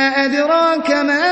أدراك ما